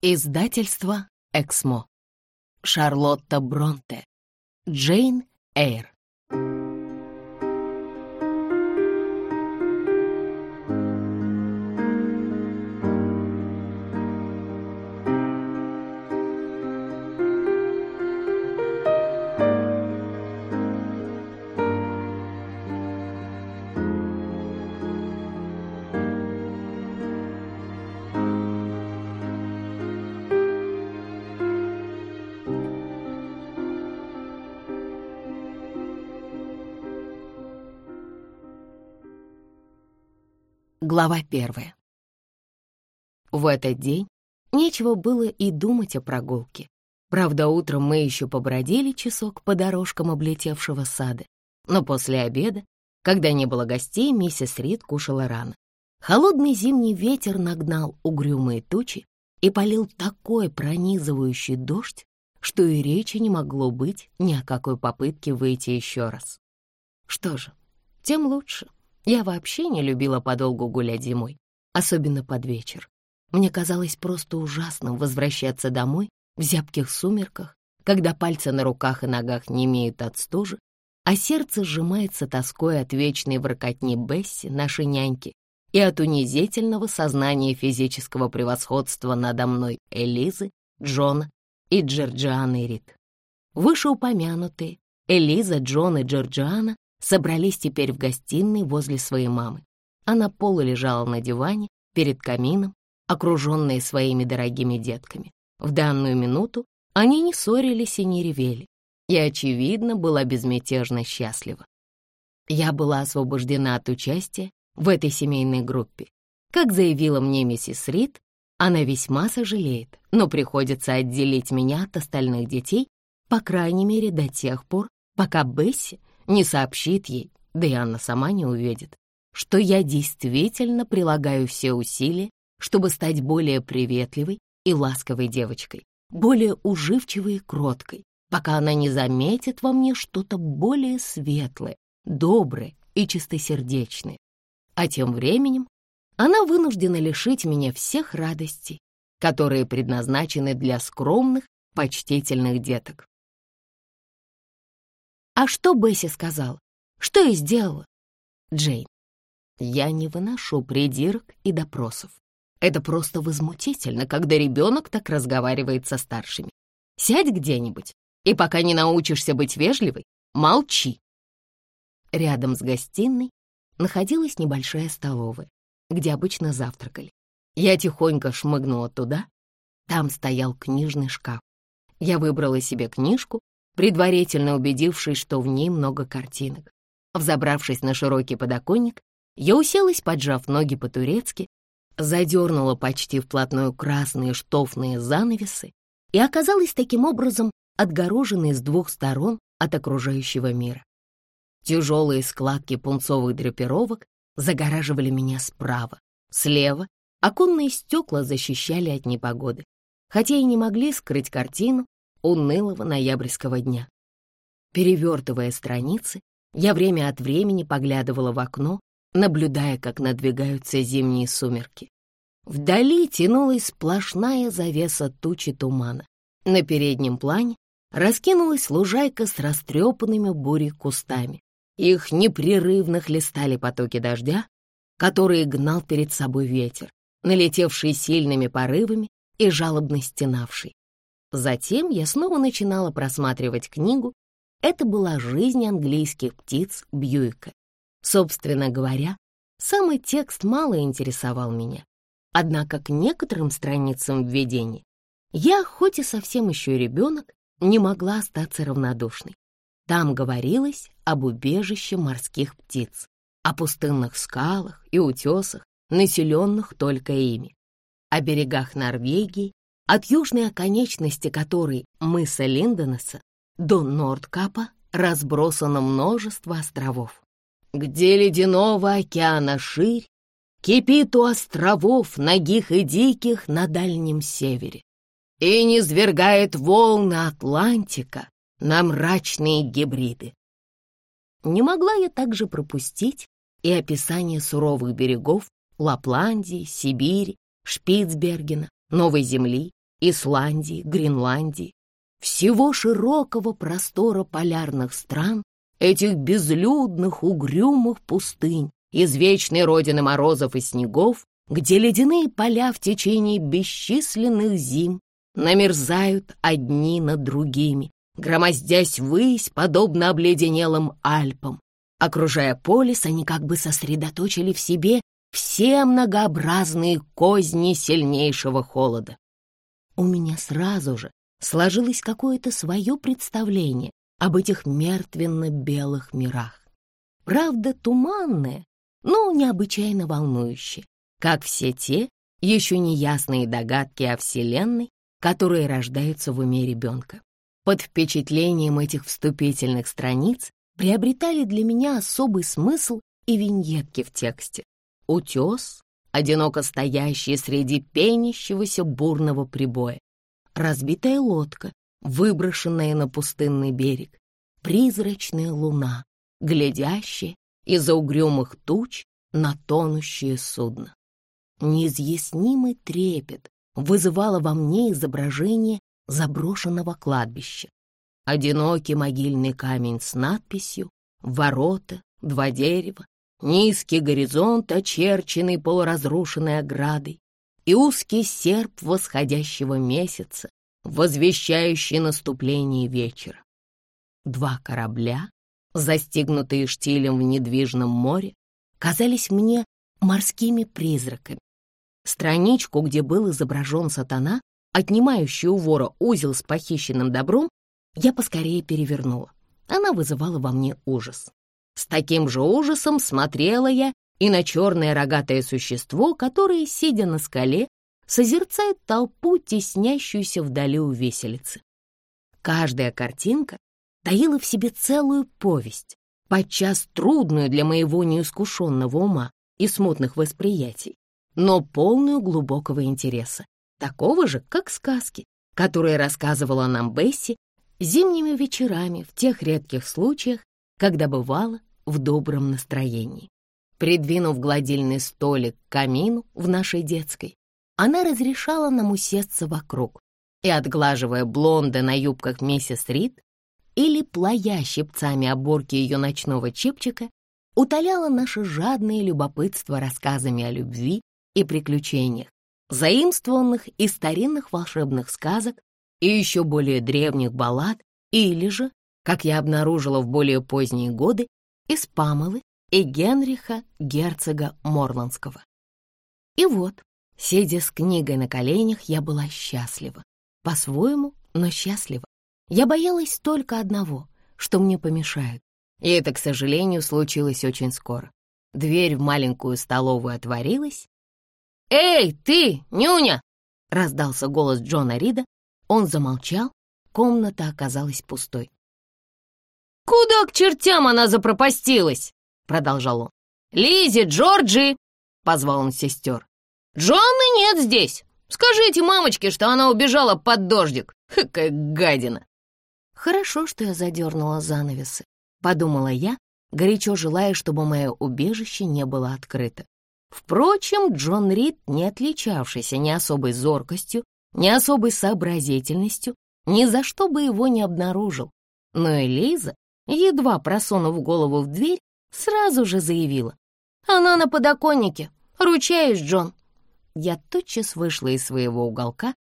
Издательство «Эксмо». Шарлотта Бронте. Джейн Эйр. Глава первая. В этот день нечего было и думать о прогулке. Правда, утром мы еще побродили часок по дорожкам облетевшего сада, но после обеда, когда не было гостей, миссис Рид кушала рано. Холодный зимний ветер нагнал угрюмые тучи и полил такой пронизывающий дождь, что и речи не могло быть ни о какой попытке выйти еще раз. Что же, тем лучше. Я вообще не любила подолгу гулять зимой, особенно под вечер. Мне казалось просто ужасным возвращаться домой в зябких сумерках, когда пальцы на руках и ногах не имеют от стужи, а сердце сжимается тоской от вечной воркотни Бесси, нашей няньки, и от унизительного сознания физического превосходства надо мной Элизы, Джона и Джорджианы Рид. Вышеупомянутые Элиза, Джон и Джорджиана собрались теперь в гостиной возле своей мамы. Она полу лежала на диване перед камином, окруженная своими дорогими детками. В данную минуту они не ссорились и не ревели, и, очевидно, была безмятежно счастлива. Я была освобождена от участия в этой семейной группе. Как заявила мне миссис Рид, она весьма сожалеет, но приходится отделить меня от остальных детей, по крайней мере, до тех пор, пока Бесси не сообщит ей, да и Анна сама не увидит, что я действительно прилагаю все усилия, чтобы стать более приветливой и ласковой девочкой, более уживчивой и кроткой, пока она не заметит во мне что-то более светлое, доброе и чистосердечное. А тем временем она вынуждена лишить меня всех радостей, которые предназначены для скромных, почтительных деток. А что Бесси сказал? Что я сделала? Джейн, я не выношу придирок и допросов. Это просто возмутительно, когда ребенок так разговаривает со старшими. Сядь где-нибудь, и пока не научишься быть вежливой, молчи. Рядом с гостиной находилась небольшая столовая, где обычно завтракали. Я тихонько шмыгнула туда. Там стоял книжный шкаф. Я выбрала себе книжку предварительно убедившись, что в ней много картинок. Взобравшись на широкий подоконник, я уселась, поджав ноги по-турецки, задернула почти вплотную красные штофные занавесы и оказалась таким образом отгороженной с двух сторон от окружающего мира. Тяжелые складки пунцовых драпировок загораживали меня справа, слева оконные стекла защищали от непогоды, хотя и не могли скрыть картину, унылого ноябрьского дня. Перевертывая страницы, я время от времени поглядывала в окно, наблюдая, как надвигаются зимние сумерки. Вдали тянулась сплошная завеса тучи тумана. На переднем плане раскинулась лужайка с растрепанными бурей кустами. Их непрерывно хлестали потоки дождя, которые гнал перед собой ветер, налетевший сильными порывами и жалобно стенавший. Затем я снова начинала просматривать книгу. Это была «Жизнь английских птиц» Бьюика. Собственно говоря, самый текст мало интересовал меня. Однако к некоторым страницам введения я, хоть и совсем еще ребенок, не могла остаться равнодушной. Там говорилось об убежище морских птиц, о пустынных скалах и утесах, населенных только ими, о берегах Норвегии от южной оконечности которой мыса Линденеса до Нордкапа разбросано множество островов. Где ледяного океана ширь, кипит у островов ногих и диких на Дальнем Севере и низвергает волны Атлантика на мрачные гибриды. Не могла я также пропустить и описание суровых берегов Лапландии, Сибири, Шпицбергена, Новой Земли, Исландии, Гренландии, всего широкого простора полярных стран, этих безлюдных, угрюмых пустынь, извечной родины морозов и снегов, где ледяные поля в течение бесчисленных зим намерзают одни над другими, громоздясь ввысь, подобно обледенелым Альпам. Окружая полис, они как бы сосредоточили в себе все многообразные козни сильнейшего холода. У меня сразу же сложилось какое-то свое представление об этих мертвенно-белых мирах. Правда, туманное, но необычайно волнующее, как все те еще неясные догадки о Вселенной, которые рождаются в уме ребенка. Под впечатлением этих вступительных страниц приобретали для меня особый смысл и виньетки в тексте. Утес, одиноко стоящий среди пенящегося бурного прибоя, разбитая лодка, выброшенная на пустынный берег, призрачная луна, глядящая из-за угрюмых туч на тонущее судно. Неизъяснимый трепет вызывало во мне изображение заброшенного кладбища. Одинокий могильный камень с надписью «Ворота, два дерева», низкий горизонт, очерченный полуразрушенной оградой, и узкий серп восходящего месяца, возвещающий наступление вечера. Два корабля, застигнутые штилем в недвижном море, казались мне морскими призраками. Страничку, где был изображен сатана, отнимающий у вора узел с похищенным добром, я поскорее перевернула. Она вызывала во мне ужас. С таким же ужасом смотрела я и на черное рогатое существо, которое, сидя на скале, созерцает толпу, теснящуюся вдали у веселицы. Каждая картинка таила в себе целую повесть, подчас трудную для моего неискушенного ума и смутных восприятий, но полную глубокого интереса, такого же, как сказки, которые рассказывала нам Бесси зимними вечерами в тех редких случаях, когда бывала в добром настроении. Придвинув гладильный столик к камину в нашей детской, она разрешала нам усесться вокруг и, отглаживая блонды на юбках миссис Рид или плая щипцами оборки ее ночного чепчика, утоляла наше жадное любопытство рассказами о любви и приключениях, заимствованных из старинных волшебных сказок и еще более древних баллад, или же, как я обнаружила в более поздние годы, из Памелы и Генриха, герцога Морландского. И вот, сидя с книгой на коленях, я была счастлива. По-своему, но счастлива. Я боялась только одного, что мне помешают. И это, к сожалению, случилось очень скоро. Дверь в маленькую столовую отворилась. «Эй, ты, нюня!» — раздался голос Джона Рида. Он замолчал, комната оказалась пустой. «Куда к чертям она запропастилась?» — продолжал он. «Лизи, Джорджи!» — позвал он сестер. «Джонны нет здесь! Скажите мамочке, что она убежала под дождик! Какая гадина!» «Хорошо, что я задернула занавесы», — подумала я, горячо желая, чтобы мое убежище не было открыто. Впрочем, Джон Рид, не отличавшийся ни особой зоркостью, ни особой сообразительностью, ни за что бы его не обнаружил. Но Элиза едва просунув голову в дверь, сразу же заявила. «Она на подоконнике. Ручаюсь, Джон». Я тотчас вышла из своего уголка.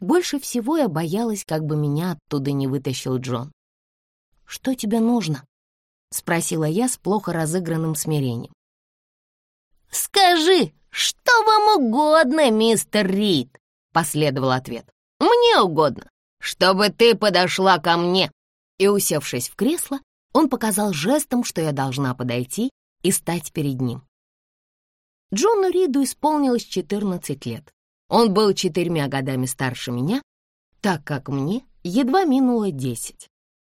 Больше всего я боялась, как бы меня оттуда не вытащил Джон. «Что тебе нужно?» — спросила я с плохо разыгранным смирением. «Скажи, что вам угодно, мистер Рид?» — последовал ответ. «Мне угодно, чтобы ты подошла ко мне». И, усевшись в кресло, он показал жестом, что я должна подойти и стать перед ним. Джону Риду исполнилось 14 лет. Он был четырьмя годами старше меня, так как мне едва минуло 10.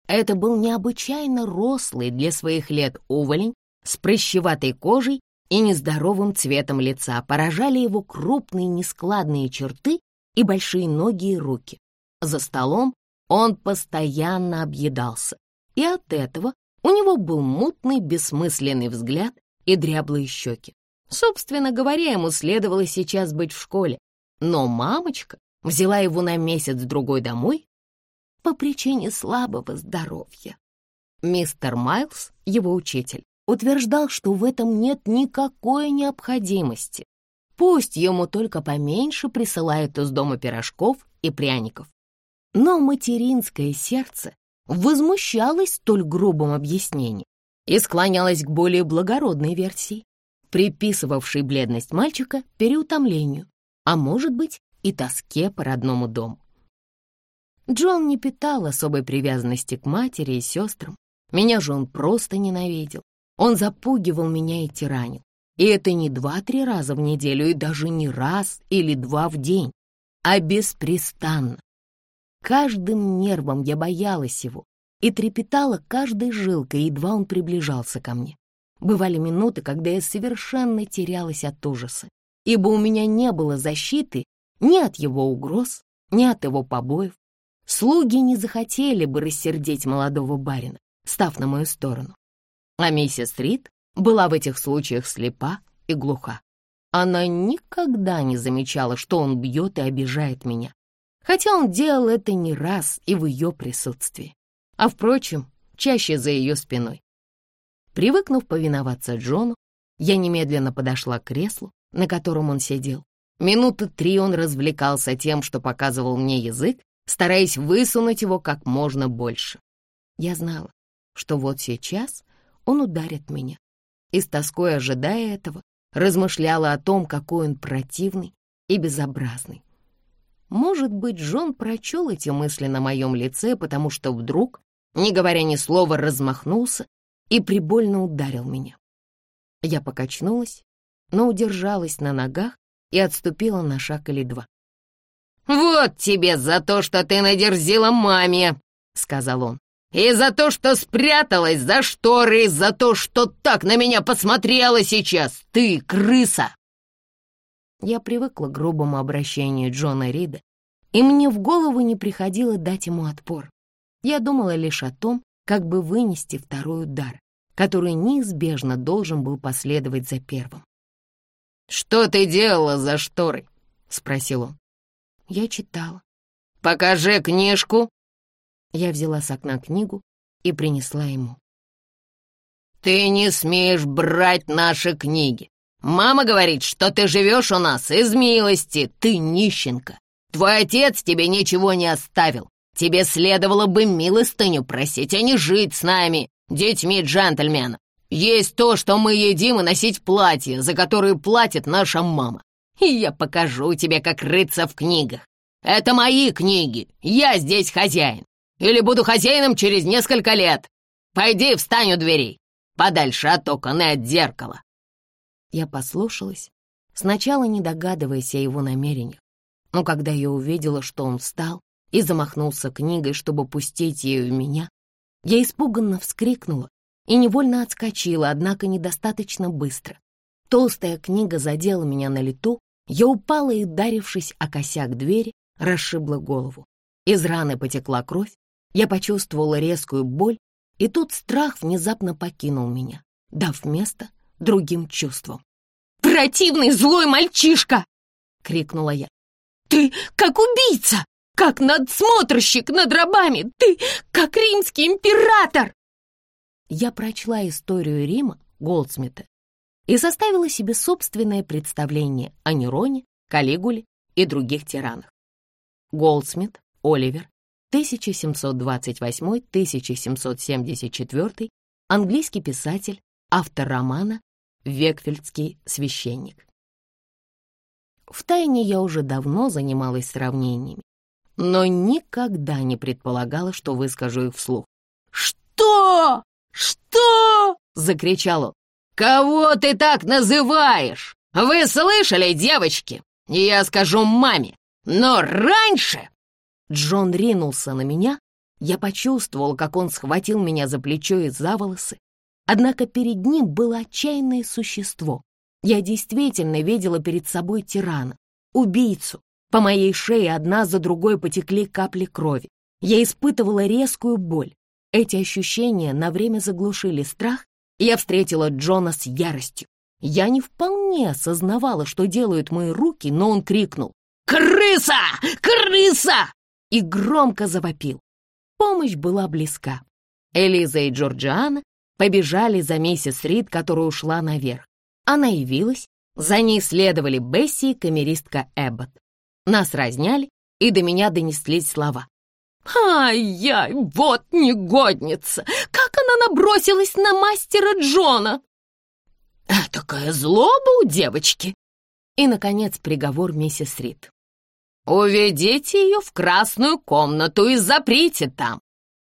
Это был необычайно рослый для своих лет уволень с прыщеватой кожей и нездоровым цветом лица. Поражали его крупные нескладные черты и большие ноги и руки. За столом он постоянно объедался и от этого у него был мутный, бессмысленный взгляд и дряблые щеки. Собственно говоря, ему следовало сейчас быть в школе, но мамочка взяла его на месяц-другой домой по причине слабого здоровья. Мистер Майлз, его учитель, утверждал, что в этом нет никакой необходимости. Пусть ему только поменьше присылают из дома пирожков и пряников. Но материнское сердце возмущалось столь грубым объяснением и склонялось к более благородной версии, приписывавшей бледность мальчика переутомлению, а может быть и тоске по родному дому. Джон не питал особой привязанности к матери и сестрам. Меня же он просто ненавидел. Он запугивал меня и тиранил. И это не два-три раза в неделю, и даже не раз или два в день, а беспрестанно. Каждым нервом я боялась его и трепетала каждой жилкой, едва он приближался ко мне. Бывали минуты, когда я совершенно терялась от ужаса, ибо у меня не было защиты ни от его угроз, ни от его побоев. Слуги не захотели бы рассердить молодого барина, став на мою сторону. А миссис Рид была в этих случаях слепа и глуха. Она никогда не замечала, что он бьет и обижает меня, хотя он делал это не раз и в ее присутствии, а, впрочем, чаще за ее спиной. Привыкнув повиноваться Джону, я немедленно подошла к креслу, на котором он сидел, Минуты три он развлекался тем, что показывал мне язык, стараясь высунуть его как можно больше. Я знала, что вот сейчас он ударит меня. И с тоской ожидая этого, размышляла о том, какой он противный и безобразный. Может быть, Джон прочел эти мысли на моем лице, потому что вдруг, не говоря ни слова, размахнулся и прибольно ударил меня. Я покачнулась, но удержалась на ногах и отступила на шаг или два. «Вот тебе за то, что ты надерзила маме!» — сказал он. «И за то, что спряталась за шторы, за то, что так на меня посмотрела сейчас! Ты крыса!» Я привыкла к грубому обращению Джона Рида, и мне в голову не приходило дать ему отпор. Я думала лишь о том, как бы вынести второй удар, который неизбежно должен был последовать за первым. «Что ты делала за шторой?» — спросил он. Я читала. «Покажи книжку!» Я взяла с окна книгу и принесла ему. «Ты не смеешь брать наши книги. Мама говорит, что ты живешь у нас из милости, ты нищенка. Твой отец тебе ничего не оставил. Тебе следовало бы милостыню просить, а не жить с нами, детьми джентльмена. Есть то, что мы едим, и носить платье, за которое платит наша мама. И я покажу тебе, как рыться в книгах. Это мои книги, я здесь хозяин. Или буду хозяином через несколько лет. Пойди встань у дверей, подальше от окон и от зеркала. Я послушалась, сначала не догадываясь о его намерениях. Но когда я увидела, что он встал и замахнулся книгой, чтобы пустить ее в меня, я испуганно вскрикнула и невольно отскочила, однако недостаточно быстро. Толстая книга задела меня на лету, я упала и, ударившись о косяк двери, расшибла голову. Из раны потекла кровь, я почувствовала резкую боль, и тут страх внезапно покинул меня, дав место другим чувствам. «Противный злой мальчишка!» — крикнула я. «Ты как убийца! Как надсмотрщик над рабами! Ты как римский император!» я прочла историю Рима Голдсмита и составила себе собственное представление о Нероне, Калигуле и других тиранах. Голдсмит, Оливер, 1728-1774, английский писатель, автор романа «Векфельдский священник». Втайне я уже давно занималась сравнениями, но никогда не предполагала, что выскажу их вслух. «Что?» «Что?» — закричал он. «Кого ты так называешь? Вы слышали, девочки? Я скажу маме, но раньше...» Джон ринулся на меня. Я почувствовал, как он схватил меня за плечо и за волосы. Однако перед ним было отчаянное существо. Я действительно видела перед собой тирана, убийцу. По моей шее одна за другой потекли капли крови. Я испытывала резкую боль. Эти ощущения на время заглушили страх, и я встретила Джона с яростью. Я не вполне осознавала, что делают мои руки, но он крикнул «Крыса! Крыса!» и громко завопил. Помощь была близка. Элиза и Джорджиана побежали за миссис Рид, которая ушла наверх. Она явилась, за ней следовали Бесси и камеристка Эббот. Нас разняли, и до меня донеслись слова. «Ай-яй, вот негодница! Как она набросилась на мастера Джона!» «Такая злоба у девочки!» И, наконец, приговор миссис Рид. «Уведите ее в красную комнату и заприте там!»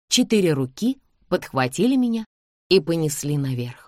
Четыре руки подхватили меня и понесли наверх.